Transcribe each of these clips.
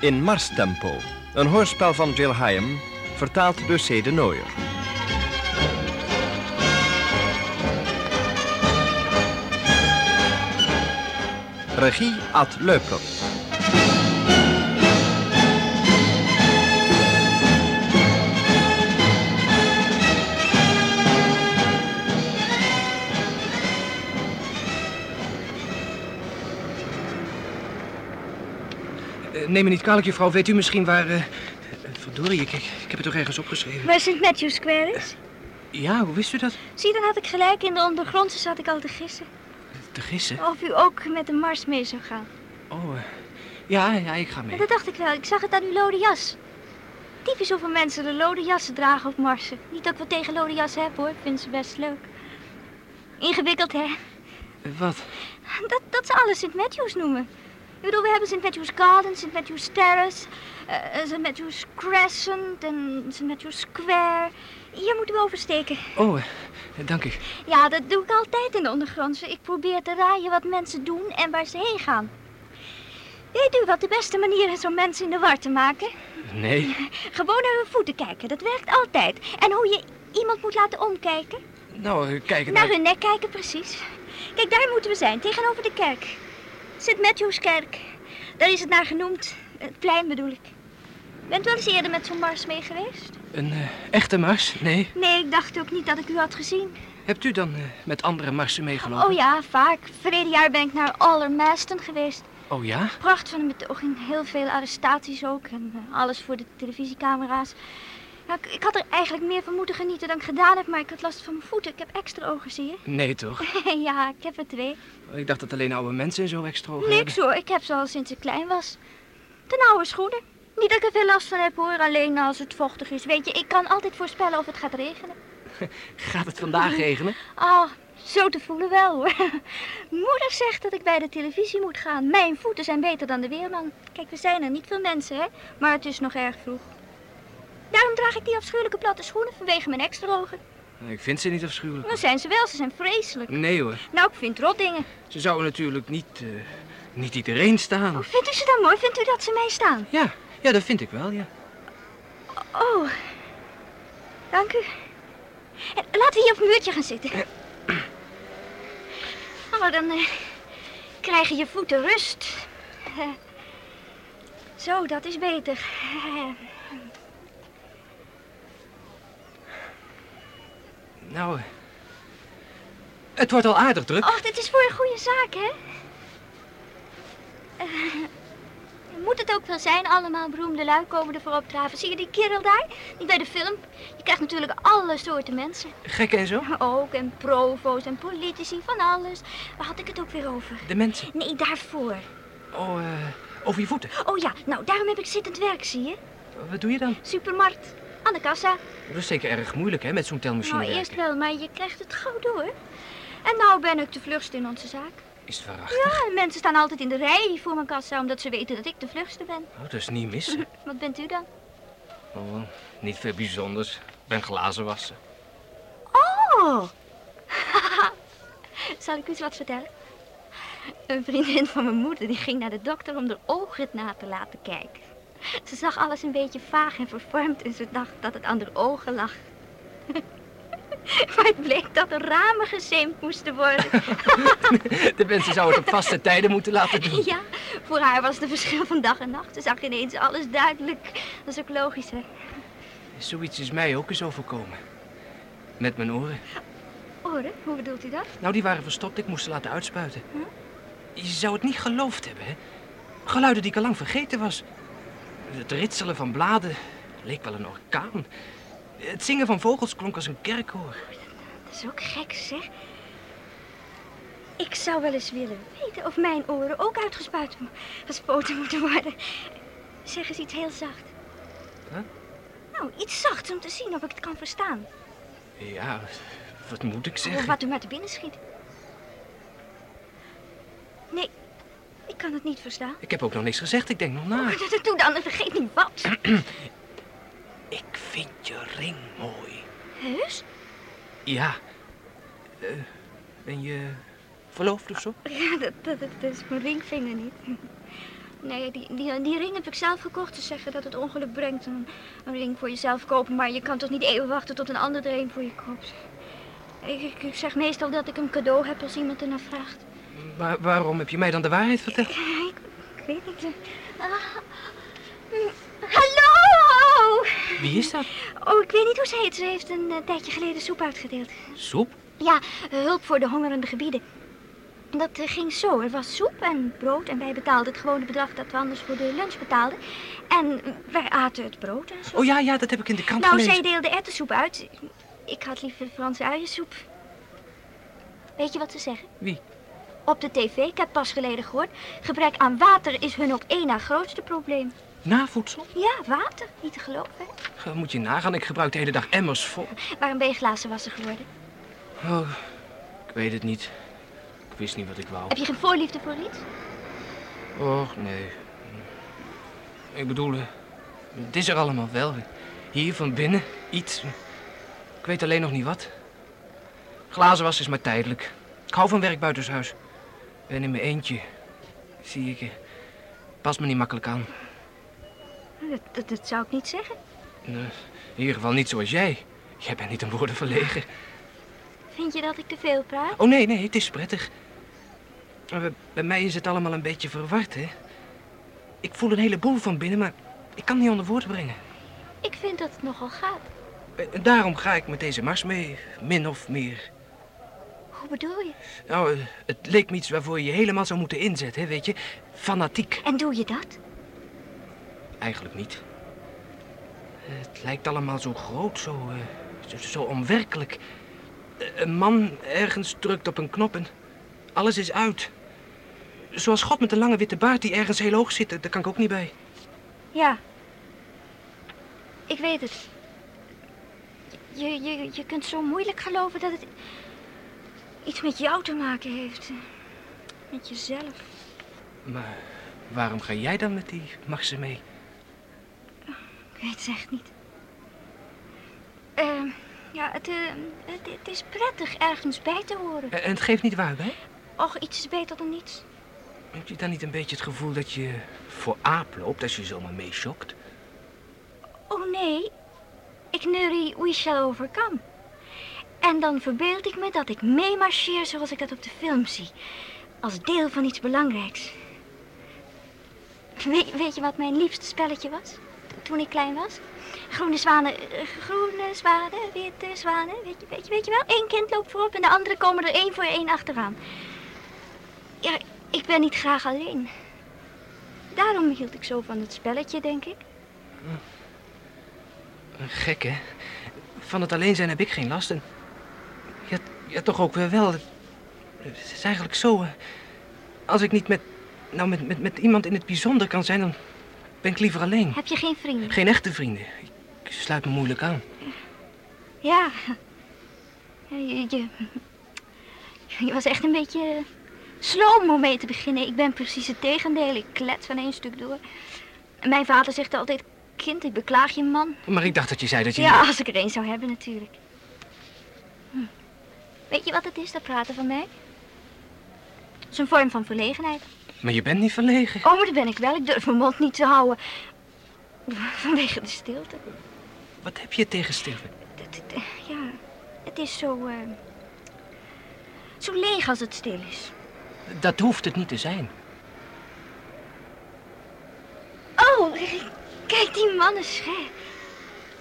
In Marstempo, een hoorspel van Jill Hyam, vertaald door C. de Nooier. Regie Ad Leupler. Neem me niet kwalijk, juffrouw. Weet u misschien waar... eh, eh, verdorie, ik, ik, heb het toch ergens opgeschreven. Waar St. Matthew Square is? Ja, hoe wist u dat? Zie, dan had ik gelijk. In de ondergrondse zat ik al te gissen. Te gissen? Of u ook met de Mars mee zou gaan. Oh, eh, ja, ja, ik ga mee. dat dacht ik wel. Ik zag het aan uw lode jas. Typisch hoeveel mensen de lode jassen dragen op Marsen. Niet dat ik wat tegen lode jassen heb hoor. Ik vind ze best leuk. Ingewikkeld hè? Eh, Wat? Dat, dat ze alles St. Matthews noemen. Ik bedoel, we hebben St. Matthews Garden, St. Matthews Terrace, eh, St. Matthews Crescent en St. Matthews Square. Hier moeten we oversteken. Oh, eh, dank u. Ja, dat doe ik altijd in de ondergrondse. Ik probeer te raaien wat mensen doen en waar ze heen gaan. Weet u wat de beste manier is om mensen in de war te maken? Nee. Gewoon naar hun voeten kijken, dat werkt altijd. En hoe je iemand moet laten omkijken? Nou, eh, kijk. Naar hun nek kijken, precies. Kijk, daar moeten we zijn, tegenover de kerk. St. Matthewskerk. Daar is het naar genoemd. Het plein bedoel ik. Bent u wel eens eerder met zo'n mars mee geweest? Een eh, echte mars? Nee. Nee, ik dacht ook niet dat ik u had gezien. Hebt u dan eh, met andere marsen meegelopen? Oh ja, vaak. Verleden jaar ben ik naar Allermaston geweest. Oh ja? Pracht van een betoging. Heel veel arrestaties ook. En eh, alles voor de televisiecamera's. Ik, ik had er eigenlijk meer van moeten genieten dan ik gedaan heb, maar ik had last van mijn voeten. Ik heb extra ogen, zie je? Nee, toch? ja, ik heb er twee. Ik dacht dat alleen oude mensen zo extra ogen Niks hoor, ik heb ze al sinds ik klein was. Ten oude schoenen. Niet dat ik er veel last van heb hoor, alleen als het vochtig is. Weet je, ik kan altijd voorspellen of het gaat regenen. Gaat het vandaag regenen? Oh, zo te voelen wel hoor. Moeder zegt dat ik bij de televisie moet gaan. Mijn voeten zijn beter dan de weerman. Kijk, we zijn er niet veel mensen hè, maar het is nog erg vroeg. Daarom draag ik die afschuwelijke platte schoenen vanwege mijn extra ogen. Ik vind ze niet afschuwelijk. Dan zijn ze wel, ze zijn vreselijk. Nee hoor. Nou, ik vind rotdingen. Ze zouden natuurlijk niet, eh, niet iedereen staan. Vindt u ze dan mooi? Vindt u dat ze mij staan? Ja, ja, dat vind ik wel, ja. Oh, dank u. En laten we hier op een muurtje gaan zitten. Oh, dan eh, krijgen je voeten rust. Zo, dat is beter. Nou, het wordt al aardig druk. Och, dit is voor een goede zaak, hè? Eh, moet het ook wel zijn, allemaal beroemde lui komen ervoor opdraven. Zie je die kerel daar? Die bij de film. Je krijgt natuurlijk alle soorten mensen. Gek en zo. Ook, en provo's en politici, van alles. Waar had ik het ook weer over? De mensen. Nee, daarvoor. Oh, eh, over je voeten. Oh ja, nou, daarom heb ik zittend werk, zie je? Wat doe je dan? Supermarkt. Aan de kassa. Dat is zeker erg moeilijk, hè, met zo'n telmachine Nou, eerst wel, maar je krijgt het gauw door. En nou ben ik de vlugste in onze zaak. Is het waarachtig? Ja, en mensen staan altijd in de rij voor mijn kassa, omdat ze weten dat ik de vlugste ben. Oh, dat is niet mis. Wat bent u dan? Oh, niet veel bijzonders. Ik ben glazen wassen. Oh! Zal ik u eens wat vertellen? Een vriendin van mijn moeder die ging naar de dokter om de ogen na te laten kijken. Ze zag alles een beetje vaag en vervormd en ze dacht dat het aan de ogen lag. Maar het bleek dat er ramen gezeemd moesten worden. De mensen zouden het op vaste tijden moeten laten doen. Ja, voor haar was het verschil van dag en nacht. Ze zag ineens alles duidelijk. Dat is ook logisch, hè? Zoiets is mij ook eens overkomen. Met mijn oren. Oren, hoe bedoelt u dat? Nou, die waren verstopt. Ik moest ze laten uitspuiten. Je zou het niet geloofd hebben, hè? Geluiden die ik al lang vergeten was. Het ritselen van bladen leek wel een orkaan. Het zingen van vogels klonk als een kerkhoor. Dat is ook gek, zeg. Ik zou wel eens willen weten of mijn oren ook uitgespuit gespoten moeten worden. Zeg eens iets heel zacht. Huh? Nou, iets zachts om te zien of ik het kan verstaan. Ja, wat moet ik Of zeggen? wat u maar te binnen schiet. Nee, ik kan het niet verstaan. Ik heb ook nog niks gezegd. Ik denk nog na. Oh, doe dan, en vergeet niet wat. Ik vind je ring mooi. Heus? Ja. Eh, ben je verloofd of zo? Ja, dat, dat, dat is mijn ringvinger niet. Nee, die, die, die ring heb ik zelf gekocht. Ze zeggen dat het ongeluk brengt. Een, een ring voor jezelf kopen, maar je kan toch niet eeuwig wachten tot een ander er een voor je koopt. Ik, ik, ik zeg meestal dat ik een cadeau heb als iemand ernaar vraagt. Maar waarom heb je mij dan de waarheid verteld? Ik, ik weet niet. Ah. Hallo! Wie is dat? Oh, ik weet niet hoe ze heet. Ze heeft een eh, tijdje geleden soep uitgedeeld. Soep? Ja, hulp voor de hongerende gebieden. Dat eh, ging zo. Er was soep en brood en wij betaalden het gewone bedrag dat we anders voor de lunch betaalden. En wij aten het brood en zo. Oh ja, ja, dat heb ik in de krant nou, gelezen. zij deelde erwtensoep uit. Ik had liever Franse uiensoep. Weet je wat ze zeggen? Wie? Op de tv, ik heb pas geleden gehoord. Gebrek aan water is hun op één na grootste probleem. Navoedsel? Ja, water. Niet te geloven. hè? Moet je nagaan, ik gebruik de hele dag emmers vol. Waarom ben je glazenwasser geworden? Oh, ik weet het niet. Ik wist niet wat ik wou. Heb je geen voorliefde voor iets? Och, nee. Ik bedoel, eh, het is er allemaal wel. Hier van binnen, iets. Ik weet alleen nog niet wat. Glazenwas is maar tijdelijk. Ik hou van werk buitenshuis. Ben in mijn eentje. Zie ik. Past me niet makkelijk aan. Dat, dat, dat zou ik niet zeggen. Nee, in ieder geval niet zoals jij. Jij bent niet een woorden verlegen. Vind je dat ik te veel praat? Oh nee, nee, het is prettig. Maar bij- mij is het allemaal een beetje verward, hè. Ik voel een heleboel van binnen, maar ik kan niet onder woorden brengen. Ik vind dat het nogal gaat. Eh, Daarom ga ik met deze mars mee, min of meer. Hoe bedoel je? Nou, eh, het leek me iets waarvoor je je helemaal zou moeten inzetten, weet je. Fanatiek. En doe je dat? Eigenlijk niet. Eh, Het lijkt allemaal zo groot, zo, eh, zo, zo onwerkelijk. Een man ergens drukt op een knop en alles is uit. Zoals God met een lange witte baard die ergens heel hoog zit, daar kan ik ook niet bij. Ja. Ik weet het. Je, je, je kunt zo moeilijk geloven dat het iets met jou te maken heeft. Met jezelf. Maar waarom ga jij dan met die Marsen mee? Ik weet het echt niet. Ehm, ja, het, eh, het, het is prettig ergens bij te horen. Eh, En het geeft niet waar, hè? Och, iets is beter dan niets. Heb je dan niet een beetje het gevoel dat je voor aap loopt als je zomaar meeschokt? Oh nee, ik neurie We Shall Overcome. En dan verbeeld ik me dat ik meemarcheer zoals ik dat op de film zie. Als deel van iets belangrijks. Weet, je wat mijn liefste spelletje was? Toen ik klein was? Groene zwanen, eh, groene zwanen, witte zwanen. Weet je, weet je, weet je wel? Eén kind loopt voorop en de anderen komen er één voor één achteraan. Ja, ik ben niet graag alleen. Daarom hield ik zo van het spelletje, denk ik. Gek, hè? Van het alleen zijn heb ik geen last. En ja, toch ook weer wel. Het is eigenlijk zo. eh, Als ik niet met, nou, met, met, met iemand in het bijzonder kan zijn, dan ben ik liever alleen. Heb je geen vrienden? Geen echte vrienden. Ik sluit me moeilijk aan. Ja. Je, je, je was echt een beetje sloom om mee te beginnen. Ik ben precies het tegendeel. Ik klets van één stuk door. En Mijn vader zegt altijd, kind, ik beklaag je man. Maar ik dacht dat je zei dat je... Ja, als ik er één zou hebben natuurlijk. Hm. Weet je wat het is, dat praten van mij? Het is een vorm van verlegenheid. Maar je bent niet verlegen. Oh, maar dat ben ik wel. Ik durf mijn mond niet te houden. Vanwege de stilte. Wat heb je tegen stilte? Ja, het is zo... eh, zo leeg als het stil is. Dat hoeft het niet te zijn. Oh, kijk die man eens, hè.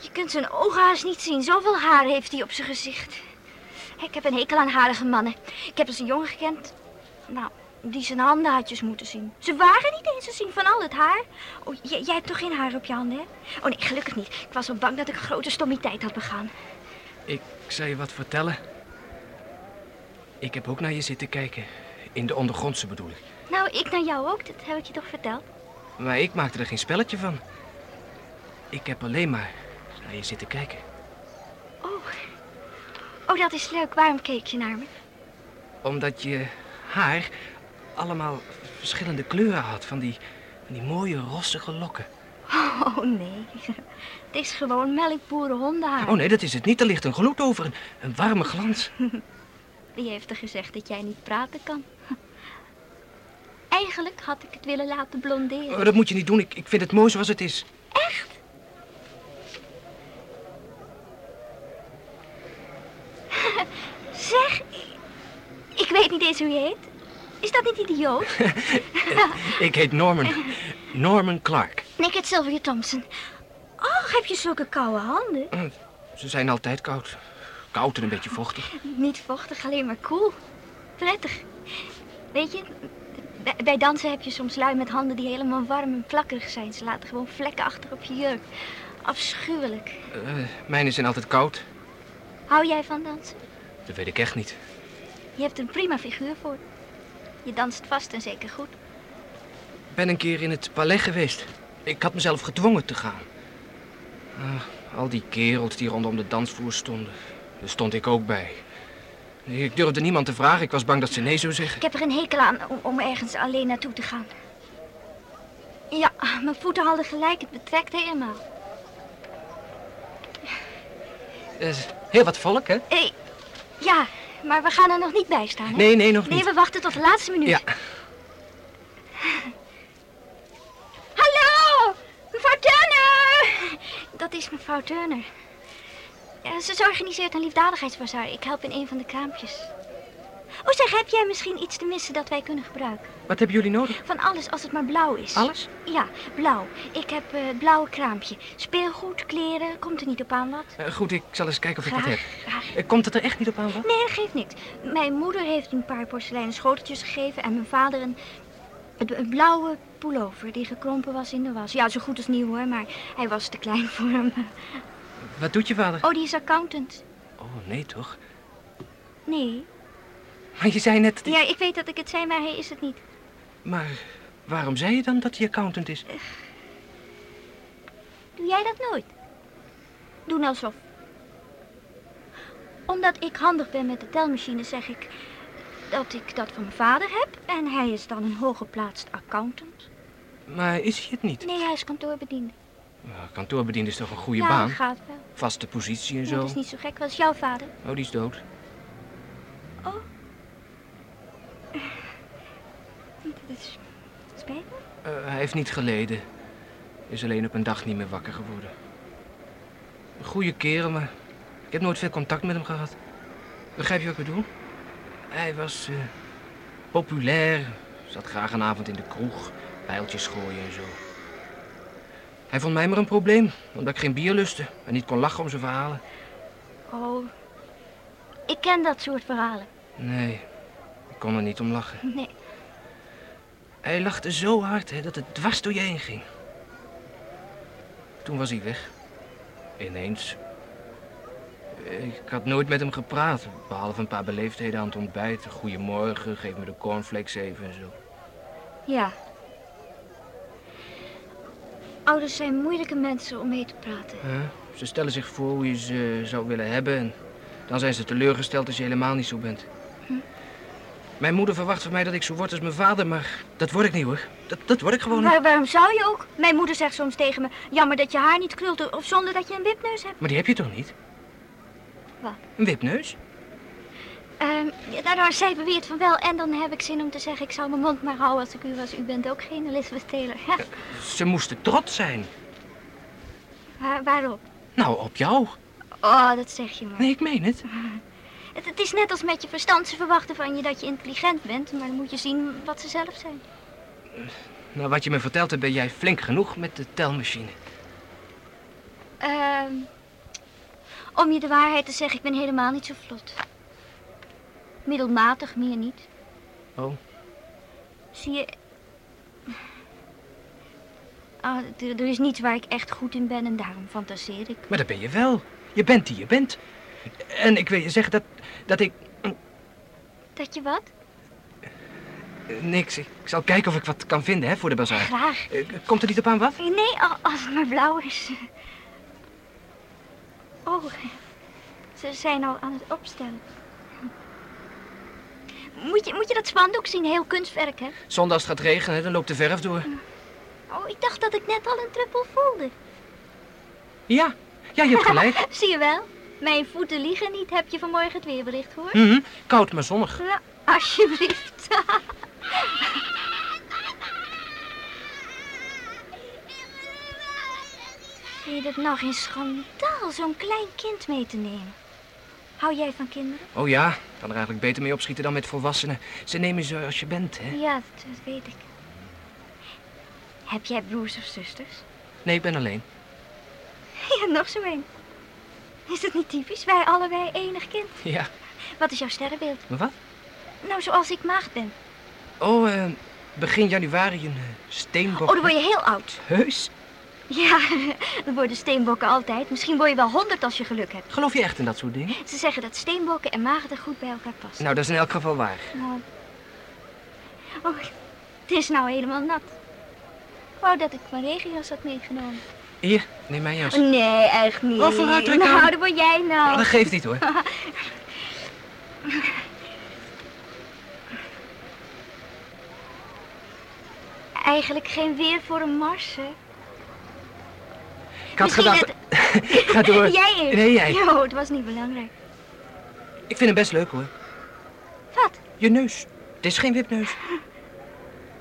Je kunt zijn ogen haast niet zien. Zoveel haar heeft hij op zijn gezicht. Ik heb een hekel aan harige mannen. Ik heb eens een jongen gekend. Nou, die zijn handen had je eens moeten zien. Ze waren niet eens te zien van al het haar. Oh, jij, jij hebt toch geen haar op je handen, hè? Oh nee, gelukkig niet. Ik was zo bang dat ik een grote stommiteit had begaan. Ik zal je wat vertellen. Ik heb ook naar je zitten kijken. In de ondergrondse bedoel ik. Nou, ik naar jou ook. Dat heb ik je toch verteld? Maar ik maakte er geen spelletje van. Ik heb alleen maar naar je zitten kijken. Oh. Oh, dat is leuk. Waarom keek je naar me? Omdat je haar allemaal verschillende kleuren had. Van die, van die mooie rossige lokken. Oh, nee. Het is gewoon melkboerenhondenhaar. Oh nee, dat is het niet. Er ligt een gloed over. Een, een warme glans. Wie heeft er gezegd dat jij niet praten kan? Eigenlijk had ik het willen laten blonderen. Oh, dat moet je niet doen. Ik, ik vind het mooi zoals het is. Echt? zeg, ik je heet. Is dat niet idioot? Ik heet Norman. Norman Clark. Nee, ik heet Sylvia Thompson. Oh, heb je zulke koude handen? Hm, Ze zijn altijd koud. Koud en een beetje vochtig. Niet vochtig, alleen maar koel. Prettig. Weet je, bij, bij dansen heb je soms lui met handen die helemaal warm en plakkerig zijn. Ze laten gewoon vlekken achter op je jurk. Afschuwelijk. Eh, mijne zijn altijd koud. Hou jij van dansen? Dat weet ik echt niet. Je hebt een prima figuur voor. Je danst vast en zeker goed. Ik ben een keer in het ballet geweest. Ik had mezelf gedwongen te gaan. Ah, al die kerels die rondom de dansvloer stonden. Daar stond ik ook bij. Ik durfde niemand te vragen. Ik was bang dat ze nee zou zeggen. Ik heb er een hekel aan om, om ergens alleen naartoe te gaan. Ja, mijn voeten hadden gelijk. Het betrekt helemaal. Er is heel wat volk, hè? Hé, ja, maar we gaan er nog niet bij staan, hè? Nee, nee, nog Nee, niet. we wachten tot de laatste minuut. Ja, Hallo, mevrouw Turner. Dat is mevrouw Turner. Ze organiseert een liefdadigheidsbazaar. Ik help in een van de kraampjes. Oh zeg, heb jij misschien iets te missen dat wij kunnen gebruiken? wat hebben jullie nodig? Van alles als het maar blauw is. Alles? Ja, blauw. Ik heb eh, het blauwe kraampje. Speelgoed, kleren, komt er niet op aan wat? Eh, goed, ik zal eens kijken of ik wat heb. graag. Eh, komt het er echt niet op aan, wat? Nee, dat geeft niks. Mijn moeder heeft een paar porseleinen schoteltjes gegeven en mijn vader een, een, een blauwe pullover die gekrompen was in de was. Ja, zo goed als nieuw hoor, maar hij was te klein voor hem. Wat doet je vader? Oh, die is accountant. Oh, nee toch? Nee. Maar je zei net... Ja, ik weet dat ik het zei, maar hij is het niet. Maar waarom zei je dan dat hij accountant is? Doe jij dat nooit? Doe nou alsof. Omdat ik handig ben met de telmachine, zeg ik dat ik dat van mijn vader heb. En hij is dan een hooggeplaatst accountant. Maar is hij het niet? Nee, hij is kantoorbediende. Ja, kantoorbediende is toch een goede ja, baan? gaat wel. Vaste positie en Ja, zo. dat is niet zo gek. Wat is jouw vader? Oh, die is dood. Oh. Dat is spijt me. Eh, hij heeft niet geleden. Is alleen op een dag niet meer wakker geworden. Een goede kerel, maar ik heb nooit veel contact met hem gehad. Begrijp je wat ik bedoel? Hij was eh, populair, zat graag een avond in de kroeg, pijltjes gooien en zo. Hij vond mij maar een probleem, omdat ik geen bier lustte en niet kon lachen om zijn verhalen. Oh. Ik ken dat soort verhalen. Nee, ik kon er niet om lachen. Nee. Hij lachte zo hard hè, dat het dwars door je heen ging. Toen was hij weg. Ineens. Ik had nooit met hem gepraat, behalve een paar beleefdheden aan het ontbijt. Goedemorgen, geef me de cornflakes even en zo. Ja. Ouders zijn moeilijke mensen om mee te praten. Ze stellen zich voor hoe je ze zou willen hebben en dan zijn ze teleurgesteld als je helemaal niet zo bent. Mijn moeder verwacht van mij dat ik zo word als mijn vader, maar dat word ik niet hoor. Dat, dat word ik gewoon niet. Waar- waarom zou je ook? Mijn moeder zegt soms tegen me... Jammer dat je haar niet krult of zonder dat je een wipneus hebt. Maar die heb je toch niet? Wat? Een wipneus? Ja, nou, zij beweert van wel. En dan heb ik zin om te zeggen... Ik zou mijn mond maar houden als ik u was. U bent ook geen Elizabeth Taylor. Ja, Ze moesten trots zijn. waar- waarop? Nou, op jou. Oh, dat zeg je maar. Nee, ik meen het. Het, het is net als met je verstand. Ze verwachten van je dat je intelligent bent. Maar dan moet je zien wat ze zelf zijn. Nou, wat je me vertelt, hebt, ben jij flink genoeg met de telmachine. Ehm, om je de waarheid te zeggen, ik ben helemaal niet zo vlot. Middelmatig, meer niet. Oh, Zie je... Ah, er, er is niets waar ik echt goed in ben en daarom fantaseer ik. maar dat ben je wel. Je bent die je bent. En ik wil je zeggen dat, dat ik... Dat je wat? Niks, ik zal kijken of ik wat kan vinden hè, voor de bazaar. Graag. Eh, Komt er niet op aan wat? Nee, als het maar blauw is. Oh, ze zijn al aan het opstellen. Moet je, moet je dat spandoek zien? Heel kunstwerk, hè? Zondag als het gaat regenen, dan loopt de verf door. Oh, ik dacht dat ik net al een druppel voelde. Ja, ja, je hebt gelijk. Zie je wel? Mijn voeten liegen niet, heb je vanmorgen het weerbericht gehoord? Mm. Koud maar zonnig. Ja, alsjeblieft. Vind je dat nog een schandaal, zo'n klein kind mee te nemen? Hou jij van kinderen? Oh ja, ik kan er eigenlijk beter mee opschieten dan met volwassenen. Ze nemen ze als je bent, hè? Ja, dat, dat weet ik. Heb jij broers of zusters? Nee, ik ben alleen. Ja, nog zo een. Is het niet typisch? Wij allebei enig kind. Ja. Wat is jouw sterrenbeeld? Wat? Nou, zoals ik maagd ben. Oh, eh, begin januari een uh, steenbok. Oh, dan word je heel oud. Heus? Ja, dan worden steenbokken altijd. Misschien word je wel honderd als je geluk hebt. Geloof je echt in dat soort dingen? Ze zeggen dat steenbokken en maagden goed bij elkaar passen. Nou, dat is in elk geval waar. Nou. Oh, het is nou helemaal nat. Ik wou dat ik mijn regenjas had meegenomen. Hier, neem mijn jas. Nee, echt niet. Oh, vooruit, trek Nou, aan. dat word jij nou. Oh, dat geeft niet hoor. Eigenlijk geen weer voor een mars, hè? Ik had Misschien gedacht... Ga door. Jij eerst. Nee, jij. Jo, het was niet belangrijk. Ik vind hem best leuk hoor. Wat? Je neus. Het is geen wipneus.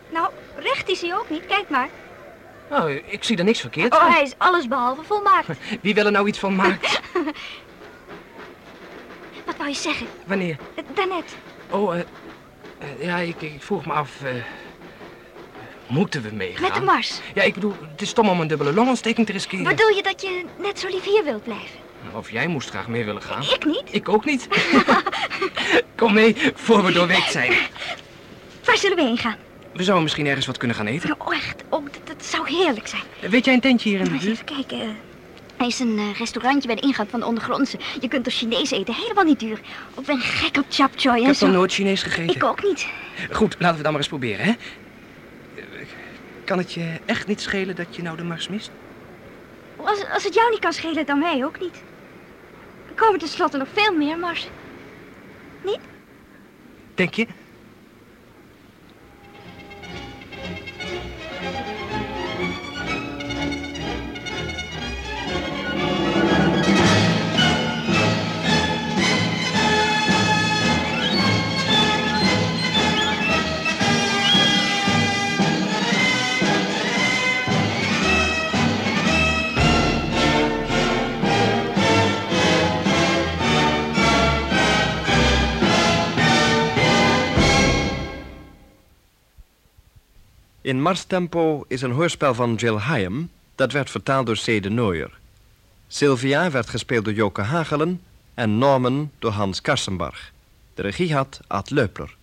Nou, recht is hij ook niet. Kijk maar. Oh, ik zie er niks verkeerd Oh, hij is alles behalve volmaakt. Wie wil er nou iets van maken? Wat wou je zeggen? Wanneer? Daarnet. Oh, eh, eh, ja, ik, ik vroeg me af... eh, moeten we meegaan? Met de mars. Ja, ik bedoel, het is stom om een dubbele longontsteking te riskeren. Bedoel je dat je net zo lief hier wilt blijven? Of jij moest graag mee willen gaan. Ik niet. Ik ook niet. Kom mee, voor we doorweekt zijn. Waar zullen we heen gaan? We zouden misschien ergens wat kunnen gaan eten. Oh, echt. Oh, dat, dat zou heerlijk zijn. Weet jij een tentje hier in de buurt? even kijken. Er is een eh, restaurantje bij de ingang van de ondergrondse. Je kunt er Chinees eten, helemaal niet duur. Ik ben gek op chap choy Ik en heb zo. nog nooit Chinees gegeten. Ik ook niet. Goed, laten we dan maar eens proberen, hè? Kan het je echt niet schelen dat je nou de mars mist? Als, als het jou niet kan schelen, dan mij ook niet. Er komen tenslotte nog veel meer mars. Denk je? In Marstempo is een hoorspel van Jill Hyam... dat werd vertaald door C. de Nooier. Sylvia werd gespeeld door Joke Hagelen... en Norman door Hans Karsenbarg. De regie had Ad Leupler.